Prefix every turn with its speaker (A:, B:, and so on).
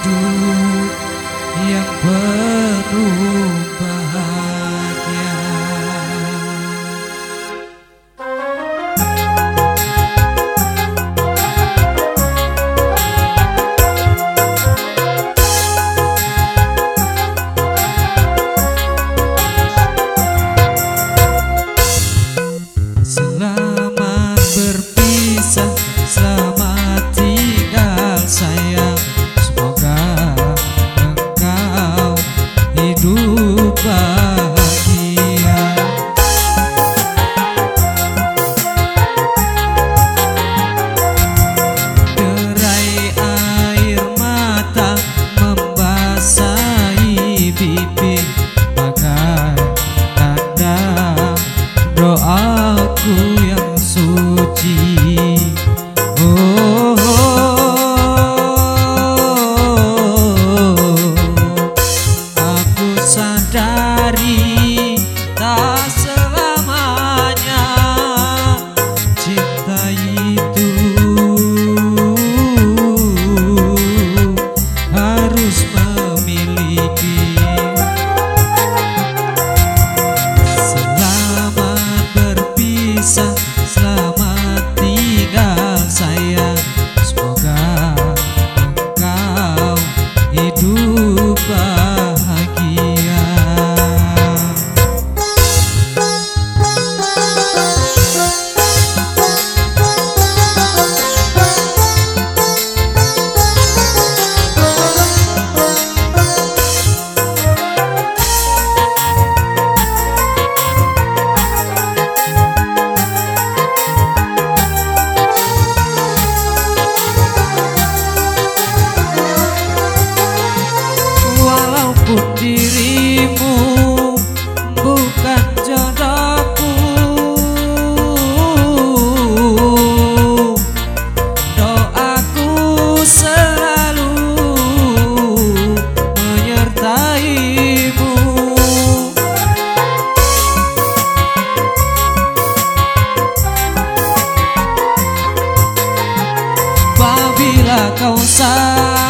A: hidup yang penuh bukan jodohku. Doaku selalu menyertaimu. Bila kau sakit